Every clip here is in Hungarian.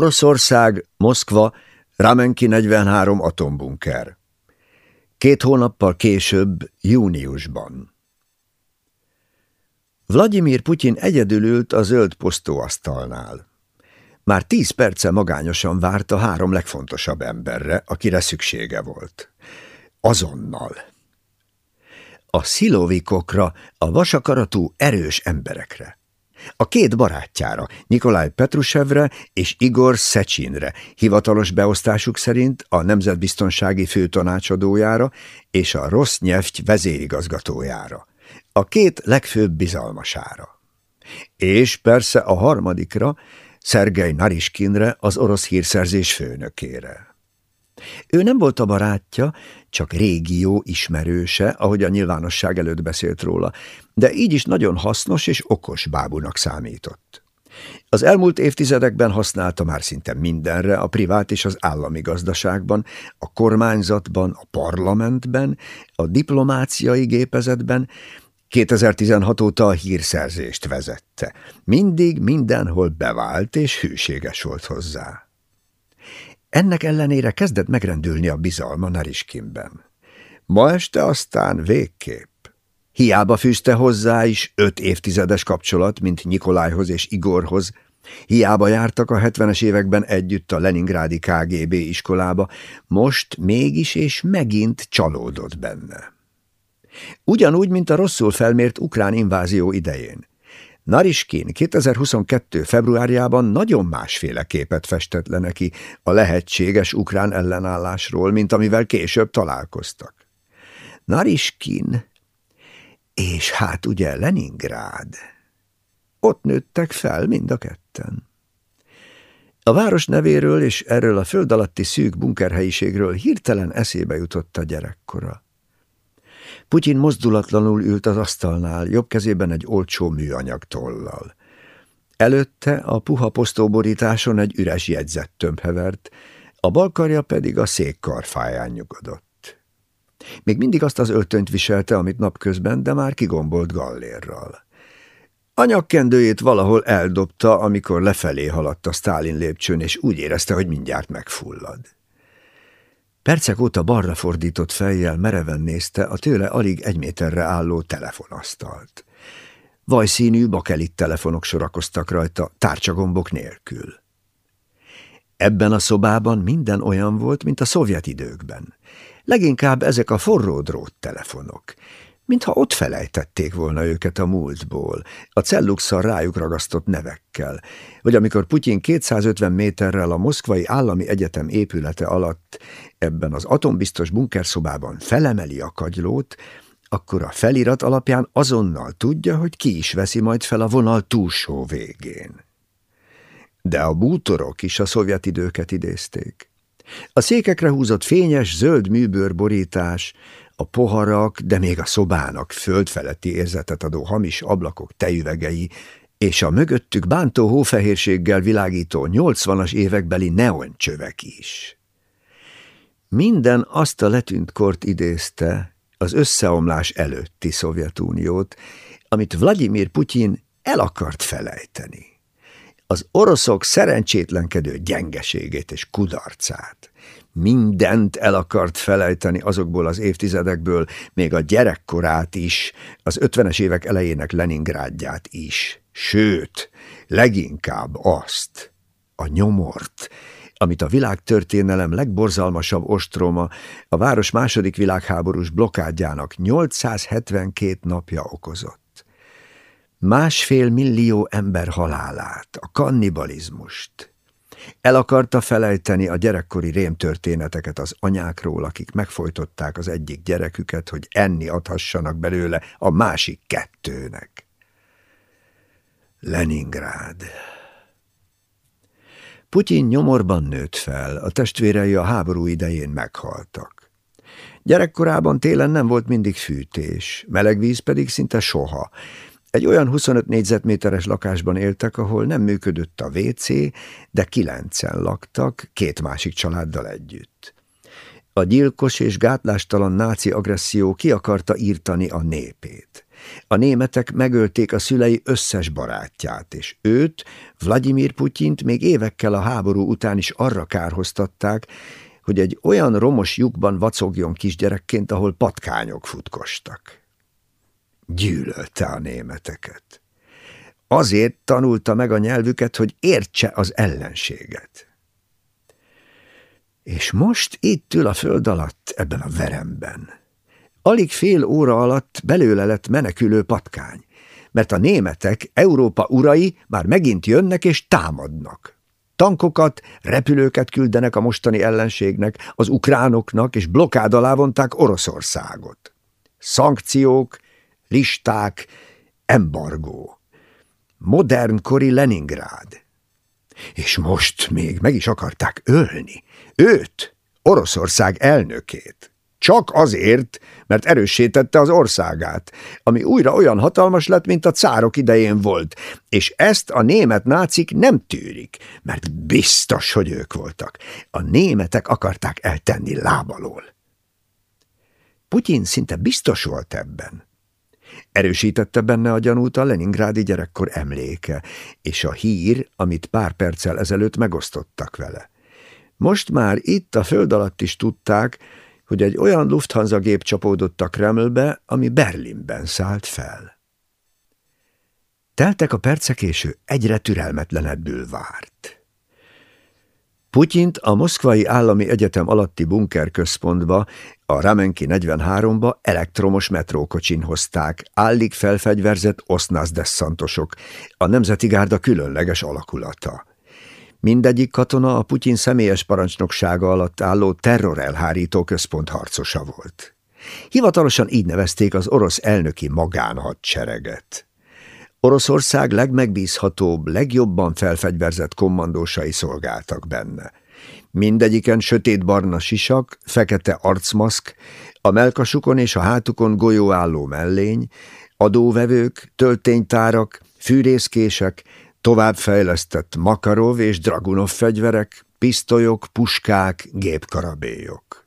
Oroszország, Moszkva, Ramenki 43 atombunker. Két hónappal később, júniusban. Vladimir Putyin egyedül ült a zöld posztóasztalnál. Már tíz perce magányosan várt a három legfontosabb emberre, akire szüksége volt. Azonnal. A szilovikokra, a vasakaratú erős emberekre. A két barátjára, Nikolaj Petrusevre és Igor Szecsinre, hivatalos beosztásuk szerint a Nemzetbiztonsági Főtanácsadójára és a Rosnyeft vezérigazgatójára, a két legfőbb bizalmasára. És persze a harmadikra, Szergej Nariskinre, az orosz hírszerzés főnökére. Ő nem volt a barátja, csak régió ismerőse, ahogy a nyilvánosság előtt beszélt róla, de így is nagyon hasznos és okos bábunak számított. Az elmúlt évtizedekben használta már szinte mindenre, a privát és az állami gazdaságban, a kormányzatban, a parlamentben, a diplomáciai gépezetben, 2016 óta a hírszerzést vezette. Mindig mindenhol bevált és hűséges volt hozzá. Ennek ellenére kezdett megrendülni a bizalma Nariskinben. Ma este aztán végképp. Hiába fűzte hozzá is öt évtizedes kapcsolat, mint Nikolájhoz és Igorhoz, Hiába jártak a hetvenes években együtt a Leningrádi KGB iskolába, most mégis és megint csalódott benne. Ugyanúgy, mint a rosszul felmért ukrán invázió idején. Nariskin 2022. februárjában nagyon másféle képet festett le neki a lehetséges ukrán ellenállásról, mint amivel később találkoztak. Nariskin, és hát ugye Leningrád. Ott nőttek fel mind a ketten. A város nevéről és erről a föld alatti szűk bunkerhelyiségről hirtelen eszébe jutott a gyerekkora. Putyin mozdulatlanul ült az asztalnál, jobb kezében egy olcsó műanyag tollal. Előtte a puha posztóborításon egy üres jegyzettömb hevert, a balkarja pedig a szék karfáján nyugodott. Még mindig azt az öltönyt viselte, amit napközben, de már kigombolt gallérral. A nyakkendőjét valahol eldobta, amikor lefelé haladt a Stálin lépcsőn, és úgy érezte, hogy mindjárt megfullad. Percek óta balra fordított fejjel mereven nézte a tőle alig egy méterre álló telefonasztalt. Vajszínű bakelit telefonok sorakoztak rajta, tárcsagombok nélkül. Ebben a szobában minden olyan volt, mint a szovjet időkben. Leginkább ezek a forró drót telefonok mintha ott felejtették volna őket a múltból, a celluxal rájuk ragasztott nevekkel, vagy amikor Putyin 250 méterrel a Moszkvai Állami Egyetem épülete alatt ebben az atombiztos bunkerszobában felemeli a kagylót, akkor a felirat alapján azonnal tudja, hogy ki is veszi majd fel a vonal túlsó végén. De a bútorok is a szovjet időket idézték. A székekre húzott fényes, zöld műbőrborítás, a poharak, de még a szobának földfeletti érzetet adó hamis ablakok tejüvegei, és a mögöttük bántó hófehérséggel világító nyolcvanas évekbeli neoncsövek is. Minden azt a letűnt kort idézte, az összeomlás előtti Szovjetuniót, amit Vladimir Putyin el akart felejteni. Az oroszok szerencsétlenkedő gyengeségét és kudarcát mindent el akart felejteni azokból az évtizedekből, még a gyerekkorát is, az ötvenes évek elejének Leningrádját is. Sőt, leginkább azt, a nyomort, amit a világtörténelem legborzalmasabb ostroma, a város második világháborús blokádjának 872 napja okozott. Másfél millió ember halálát, a kannibalizmust, el akarta felejteni a gyerekkori rémtörténeteket az anyákról, akik megfojtották az egyik gyereküket, hogy enni adhassanak belőle a másik kettőnek. Leningrád Putyin nyomorban nőtt fel, a testvérei a háború idején meghaltak. Gyerekkorában télen nem volt mindig fűtés, meleg víz pedig szinte soha, egy olyan 25 négyzetméteres lakásban éltek, ahol nem működött a WC, de kilencen laktak, két másik családdal együtt. A gyilkos és gátlástalan náci agresszió ki akarta írtani a népét. A németek megölték a szülei összes barátját, és őt, Vladimir Putyint még évekkel a háború után is arra kárhoztatták, hogy egy olyan romos lyukban vacogjon kisgyerekként, ahol patkányok futkostak. Gyűlölte a németeket. Azért tanulta meg a nyelvüket, hogy értse az ellenséget. És most itt ül a föld alatt, ebben a veremben. Alig fél óra alatt belőle lett menekülő patkány, mert a németek, Európa urai már megint jönnek és támadnak. Tankokat, repülőket küldenek a mostani ellenségnek, az ukránoknak, és blokkád alá vonták Oroszországot. Szankciók, listák, embargó. Modernkori Leningrád. És most még meg is akarták ölni. Őt, Oroszország elnökét. Csak azért, mert erősítette az országát, ami újra olyan hatalmas lett, mint a cárok idején volt, és ezt a német nácik nem tűrik, mert biztos, hogy ők voltak. A németek akarták eltenni lábalól. Putyin szinte biztos volt ebben. Erősítette benne a gyanút a leningrádi gyerekkor emléke, és a hír, amit pár perccel ezelőtt megosztottak vele. Most már itt a föld alatt is tudták, hogy egy olyan Lufthansa gép csapódott a Kremlbe, ami Berlinben szállt fel. Teltek a percek, és ő egyre türelmetlenebbül várt. Putyint a Moszkvai Állami Egyetem alatti bunkerközpontba, a Ramenki 43-ba elektromos metrókocsin hozták, állig felfegyverzett osznászdeszantosok, a Nemzeti Gárda különleges alakulata. Mindegyik katona a Putyin személyes parancsnoksága alatt álló terrorelhárító központ harcosa volt. Hivatalosan így nevezték az orosz elnöki magánhadsereget. Oroszország legmegbízhatóbb, legjobban felfegyverzett kommandósai szolgáltak benne. Mindegyiken sötétbarna sisak, fekete arcmaszk, a melkasukon és a hátukon golyóálló mellény, adóvevők, tölténytárak, fűrészkések, továbbfejlesztett Makarov és Dragunov fegyverek, pisztolyok, puskák, gépkarabélyok.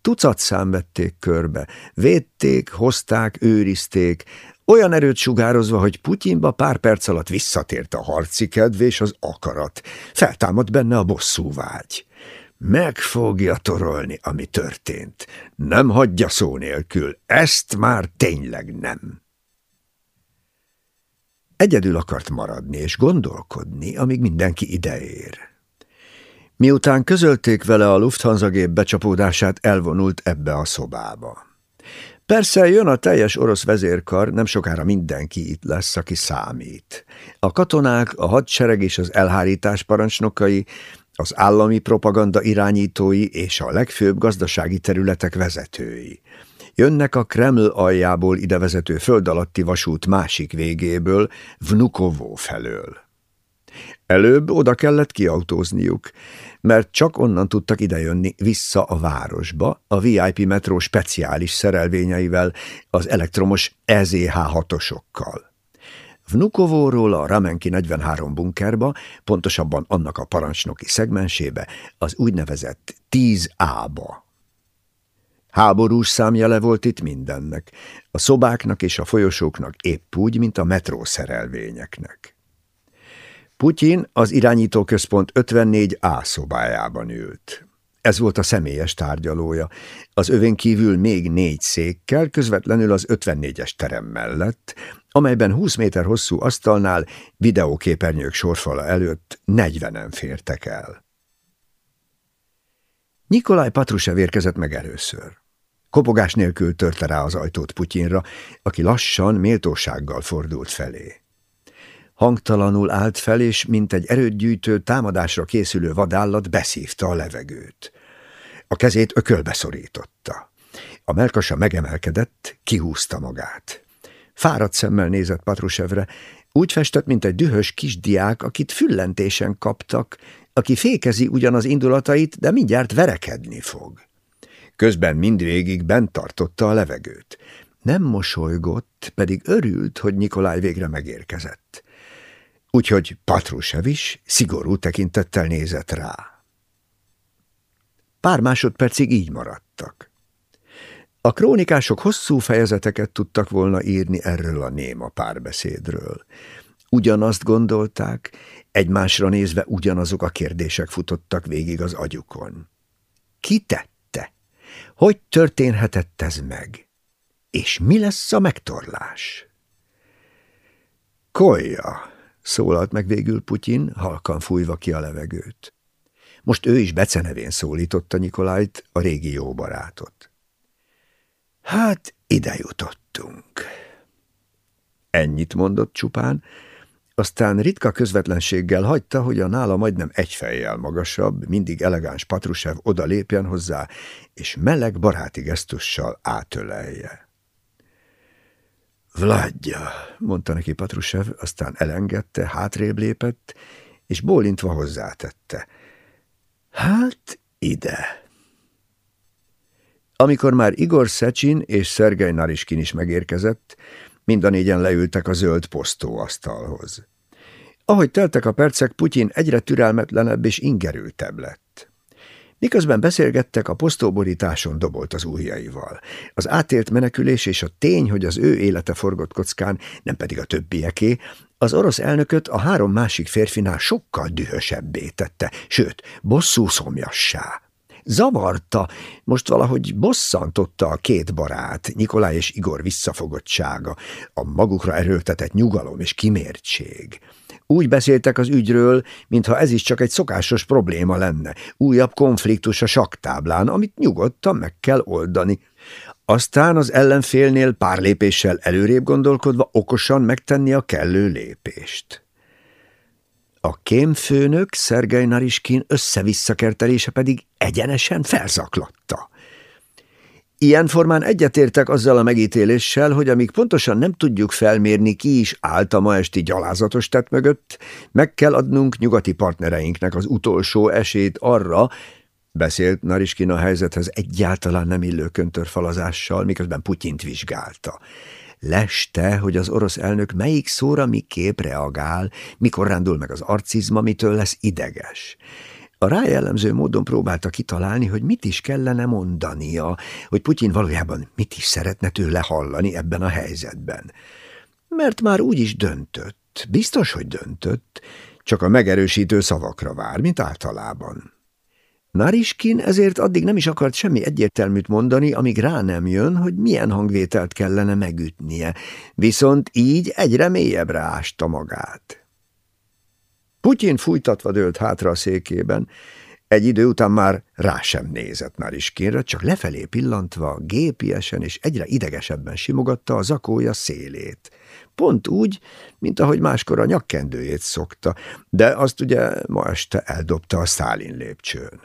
Tucat szám vették körbe, védték, hozták, őrizték, olyan erőt sugározva, hogy Putyinba pár perc alatt visszatért a harci kedv és az akarat. Feltámadt benne a bosszú vágy. Meg fogja torolni, ami történt. Nem hagyja szó nélkül. Ezt már tényleg nem. Egyedül akart maradni és gondolkodni, amíg mindenki ideér. Miután közölték vele a Lufthansa gép becsapódását, elvonult ebbe a szobába. Persze jön a teljes orosz vezérkar, nem sokára mindenki itt lesz, aki számít. A katonák, a hadsereg és az elhárítás parancsnokai, az állami propaganda irányítói és a legfőbb gazdasági területek vezetői. Jönnek a Kreml aljából idevezető föld alatti vasút másik végéből, Vnukovo felől. Előbb oda kellett kiautózniuk, mert csak onnan tudtak idejönni vissza a városba, a VIP metró speciális szerelvényeivel, az elektromos EZH-hatosokkal. Vnukovóról a Ramenki 43 bunkerba, pontosabban annak a parancsnoki szegmensébe, az úgynevezett 10A-ba. Háborús számjele volt itt mindennek, a szobáknak és a folyosóknak épp úgy, mint a metró szerelvényeknek. Putyin az irányítóközpont 54A szobájában ült. Ez volt a személyes tárgyalója. Az övén kívül még négy székkel, közvetlenül az 54-es terem mellett, amelyben 20 méter hosszú asztalnál videóképernyők sorfala előtt 40-en fértek el. Nikolaj Patrusev érkezett meg először. Kopogás nélkül törte rá az ajtót Putyinra, aki lassan, méltósággal fordult felé. Hangtalanul állt fel, és mint egy erődgyűjtő, támadásra készülő vadállat beszívta a levegőt. A kezét ökölbe szorította. A melkasa megemelkedett, kihúzta magát. Fáradt szemmel nézett Patrusevre, úgy festett, mint egy dühös kisdiák, akit füllentésen kaptak, aki fékezi ugyan az indulatait, de mindjárt verekedni fog. Közben mindvégig bent tartotta a levegőt. Nem mosolygott, pedig örült, hogy Nikolaj végre megérkezett úgyhogy Patrusev is szigorú tekintettel nézett rá. pár másodpercig így maradtak. A krónikások hosszú fejezeteket tudtak volna írni erről a néma párbeszédről. Ugyanazt gondolták, egymásra nézve ugyanazok a kérdések futottak végig az agyukon. Ki tette? Hogy történhetett ez meg? És mi lesz a megtorlás? Kolja, szólalt meg végül Putyin, halkan fújva ki a levegőt. Most ő is becenevén szólította Nikolájt, a régi jó barátot. Hát, ide jutottunk. Ennyit mondott csupán, aztán ritka közvetlenséggel hagyta, hogy a nála majdnem egy fejjel magasabb, mindig elegáns Patrusev oda lépjen hozzá, és meleg baráti gesztussal átölelje. Vladja, mondta neki Patrusev, aztán elengedte, hátrébb lépett, és bólintva hozzátette. Hát ide. Amikor már Igor Szecsin és Szergej Nariskin is megérkezett, mind a négyen leültek a zöld posztóasztalhoz. Ahogy teltek a percek, Putyin egyre türelmetlenebb és ingerültebb lett. Miközben beszélgettek, a posztóborításon dobolt az ujjaival. Az átélt menekülés és a tény, hogy az ő élete forgott kockán, nem pedig a többieké, az orosz elnököt a három másik férfinál sokkal dühösebbé tette, sőt, bosszú szomjassá. Zavarta, most valahogy bosszantotta a két barát, Nikolaj és Igor visszafogottsága, a magukra erőltetett nyugalom és kimértség. Úgy beszéltek az ügyről, mintha ez is csak egy szokásos probléma lenne, újabb konfliktus a saktáblán, amit nyugodtan meg kell oldani. Aztán az ellenfélnél pár lépéssel előrébb gondolkodva okosan megtenni a kellő lépést. A kémfőnök Szergej Nariskin össze-vissza kertelése pedig egyenesen felzaklatta. Ilyen formán egyetértek azzal a megítéléssel, hogy amíg pontosan nem tudjuk felmérni, ki is állt a ma esti gyalázatos tett mögött, meg kell adnunk nyugati partnereinknek az utolsó esélyt arra, beszélt Nariskin a helyzethez egyáltalán nem illő köntörfalazással, miközben Putyint vizsgálta. Leste, hogy az orosz elnök melyik szóra miképp reagál, mikor rándul meg az arcizma, mitől lesz ideges. A rájellemző módon próbálta kitalálni, hogy mit is kellene mondania, hogy Putyin valójában mit is szeretne tőle hallani ebben a helyzetben. Mert már úgy is döntött, biztos, hogy döntött, csak a megerősítő szavakra vár, mint általában. Nariskin ezért addig nem is akart semmi egyértelműt mondani, amíg rá nem jön, hogy milyen hangvételt kellene megütnie, viszont így egyre mélyebbre ásta magát. Putyin fújtatva dőlt hátra a székében, egy idő után már rá sem nézett Nariskinre, csak lefelé pillantva, gépiesen és egyre idegesebben simogatta a zakója szélét. Pont úgy, mint ahogy máskor a nyakkendőjét szokta, de azt ugye ma este eldobta a Szálin lépcsőn.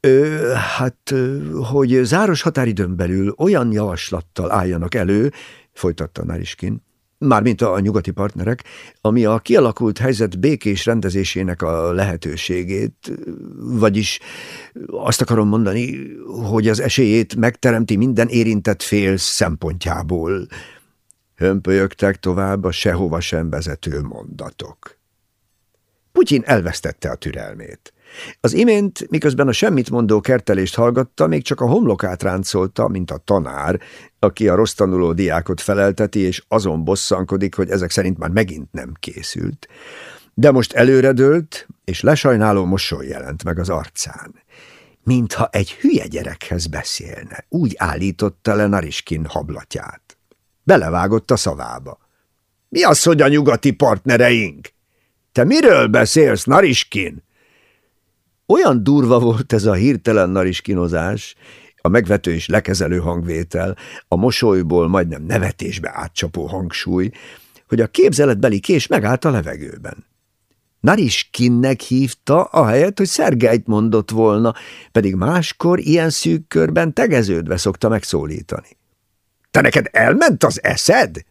Ö, hát, hogy záros határidőn belül olyan javaslattal álljanak elő, folytatta Nariskin, mármint a nyugati partnerek, ami a kialakult helyzet békés rendezésének a lehetőségét, vagyis azt akarom mondani, hogy az esélyét megteremti minden érintett fél szempontjából. Hömpölyögtek tovább a sehova sem vezető mondatok. Putyin elvesztette a türelmét. Az imént, miközben a semmit mondó kertelést hallgatta, még csak a homlokát ráncolta, mint a tanár, aki a rossz tanuló diákot felelteti, és azon bosszankodik, hogy ezek szerint már megint nem készült. De most előredőlt, és lesajnáló mosoly jelent meg az arcán. Mintha egy hülye gyerekhez beszélne, úgy állította le Nariskin hablatját. Belevágott a szavába. Mi az, hogy a nyugati partnereink? Te miről beszélsz, Nariskin? Olyan durva volt ez a hirtelen nariskinozás, a megvető és lekezelő hangvétel, a mosolyból majdnem nevetésbe átcsapó hangsúly, hogy a képzeletbeli kés megállt a levegőben. Nariskinnek hívta, ahelyett, hogy Szergejt mondott volna, pedig máskor ilyen szűk körben tegeződve szokta megszólítani. – Te neked elment az eszed?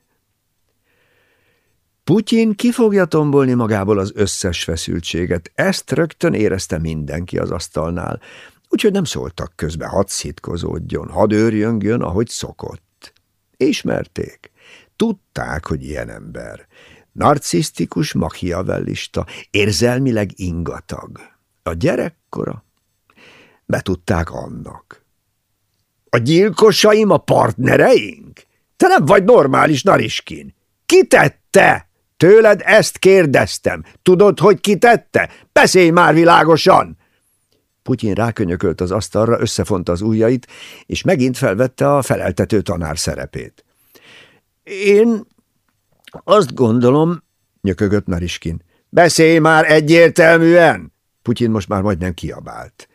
Putyin ki fogja tombolni magából az összes feszültséget, ezt rögtön érezte mindenki az asztalnál, úgyhogy nem szóltak közbe, hadd szitkozódjon, hadd őrjöngjön, ahogy szokott. Ismerték, tudták, hogy ilyen ember. Narcisztikus, machiavellista, érzelmileg ingatag. A gyerekkora? betudták annak. A gyilkosaim a partnereink? Te nem vagy normális, Nariskin. Ki tette? Tőled ezt kérdeztem. Tudod, hogy ki tette? Beszélj már világosan! Putyin rákönyökölt az asztalra, összefonta az ujjait, és megint felvette a feleltető tanár szerepét. Én azt gondolom, nyökögött Nariskin. Beszélj már egyértelműen! Putyin most már majdnem kiabált.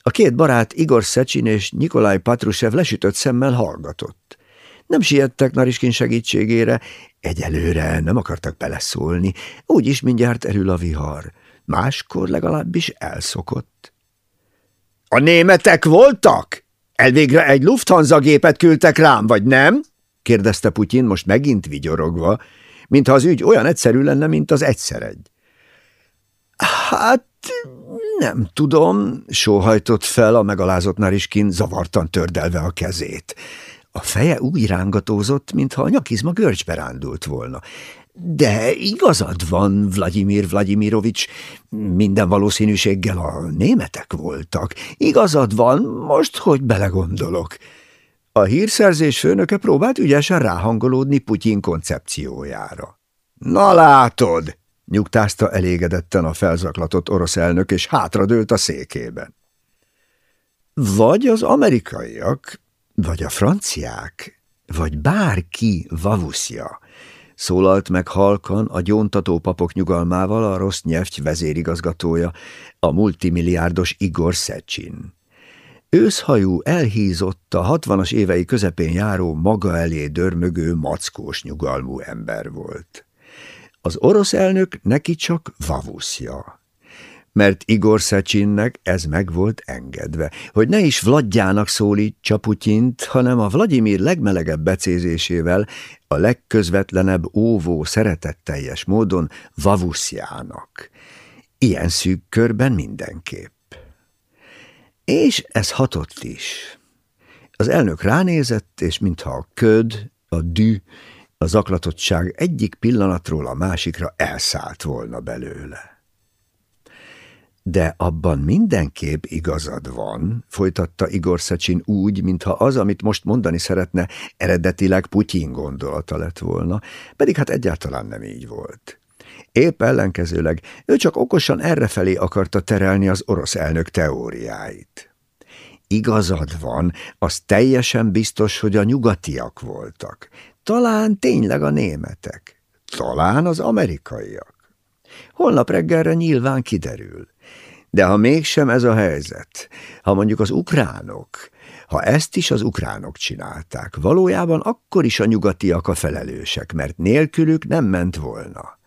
A két barát, Igor Szecsin és Nikolaj Patrushev lesütött szemmel hallgatott. Nem siettek Nariskin segítségére, egyelőre nem akartak beleszólni, úgyis mindjárt erül a vihar. Máskor legalábbis elszokott. A németek voltak? Elvégre egy Lufthansa gépet küldtek rám, vagy nem? kérdezte Putyin most megint vigyorogva, mintha az ügy olyan egyszerű lenne, mint az egyszer egy. Hát nem tudom, sóhajtott fel a megalázott Nariskin, zavartan tördelve a kezét. A feje úgy rángatózott, mintha a nyakizma görcsbe rándult volna. De igazad van, Vladimir Vladimirovics, minden valószínűséggel a németek voltak. Igazad van, most, hogy belegondolok. A hírszerzés főnöke próbált ügyesen ráhangolódni Putyin koncepciójára. Na látod, nyugtázta elégedetten a felzaklatott orosz elnök, és hátradőlt a székében. Vagy az amerikaiak, vagy a franciák, vagy bárki vavuszja, szólalt meg halkan a gyóntató papok nyugalmával a rossz nyelvty vezérigazgatója, a multimilliárdos Igor Szecsin. Őszhajú, elhízott, a hatvanas évei közepén járó, maga elé dörmögő, mackós nyugalmú ember volt. Az orosz elnök neki csak vavuszja mert Igor Szecsinnek ez meg volt engedve, hogy ne is Vladjának szólítsa Putyint, hanem a Vladimir legmelegebb becézésével, a legközvetlenebb óvó szeretetteljes módon Vavuszjának. Ilyen szűk körben mindenképp. És ez hatott is. Az elnök ránézett, és mintha a köd, a dű, a zaklatottság egyik pillanatról a másikra elszállt volna belőle. De abban mindenképp igazad van, folytatta Igor Szecsin úgy, mintha az, amit most mondani szeretne, eredetileg Putyin gondolata lett volna, pedig hát egyáltalán nem így volt. Épp ellenkezőleg ő csak okosan errefelé akarta terelni az orosz elnök teóriáit. Igazad van, az teljesen biztos, hogy a nyugatiak voltak. Talán tényleg a németek. Talán az amerikaiak. Holnap reggelre nyilván kiderül. De ha mégsem ez a helyzet, ha mondjuk az ukránok, ha ezt is az ukránok csinálták, valójában akkor is a nyugatiak a felelősek, mert nélkülük nem ment volna.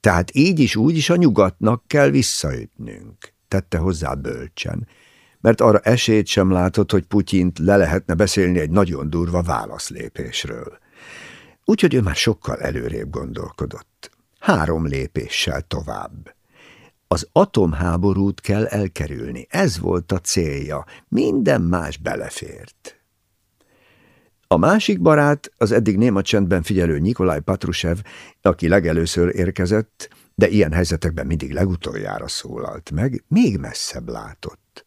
Tehát így is úgy is a nyugatnak kell visszaütnünk, tette hozzá bölcsen, mert arra esélyt sem látott, hogy Putyint le lehetne beszélni egy nagyon durva válaszlépésről. Úgyhogy ő már sokkal előrébb gondolkodott. Három lépéssel tovább. Az atomháborút kell elkerülni, ez volt a célja, minden más belefért. A másik barát, az eddig néma csendben figyelő Nikolaj Patrushev, aki legelőször érkezett, de ilyen helyzetekben mindig legutoljára szólalt meg, még messzebb látott.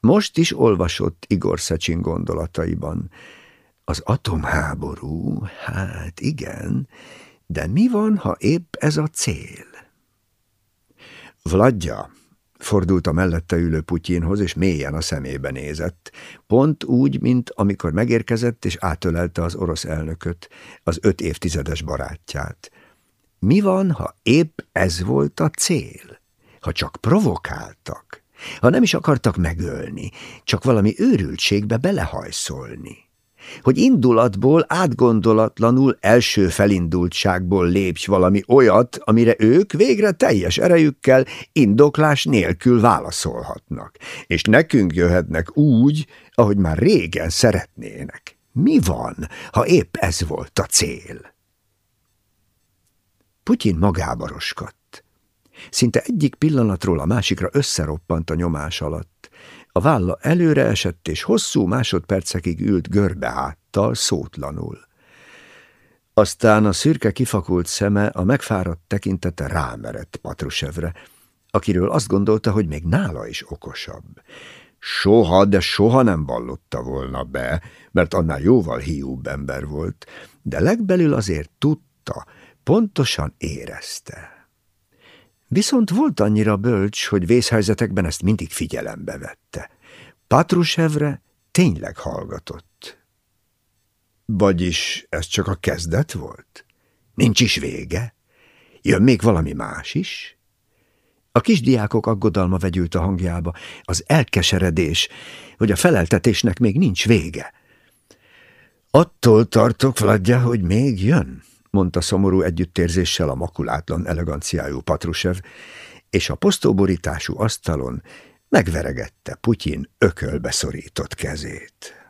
Most is olvasott Igor Szecsin gondolataiban. Az atomháború, hát igen, de mi van, ha épp ez a cél? Vladja, fordult a mellette ülő Putyinhoz, és mélyen a szemébe nézett. Pont úgy, mint amikor megérkezett és átölelte az orosz elnököt, az öt évtizedes barátját. Mi van, ha épp ez volt a cél? Ha csak provokáltak? Ha nem is akartak megölni, csak valami őrültségbe belehajszolni? Hogy indulatból, átgondolatlanul, első felindultságból lépj valami olyat, amire ők végre teljes erejükkel, indoklás nélkül válaszolhatnak, és nekünk jöhetnek úgy, ahogy már régen szeretnének. Mi van, ha épp ez volt a cél? Putyin magába roskadt. Szinte egyik pillanatról a másikra összeroppant a nyomás alatt. A válla előre esett, és hosszú másodpercekig ült görbeháttal, szótlanul. Aztán a szürke kifakult szeme, a megfáradt tekintete rámerett Patrusevre, akiről azt gondolta, hogy még nála is okosabb. Soha, de soha nem vallotta volna be, mert annál jóval hiúbb ember volt, de legbelül azért tudta, pontosan érezte. Viszont volt annyira bölcs, hogy vészhelyzetekben ezt mindig figyelembe vette. Patrusevre tényleg hallgatott. Vagyis ez csak a kezdet volt? Nincs is vége? Jön még valami más is? A kisdiákok aggodalma vegyült a hangjába, az elkeseredés, hogy a feleltetésnek még nincs vége. Attól tartok, Vladja, hogy még jön, mondta szomorú együttérzéssel a makulátlan eleganciájú Patrusev, és a posztóborítású asztalon megveregette Putyin ökölbe szorított kezét.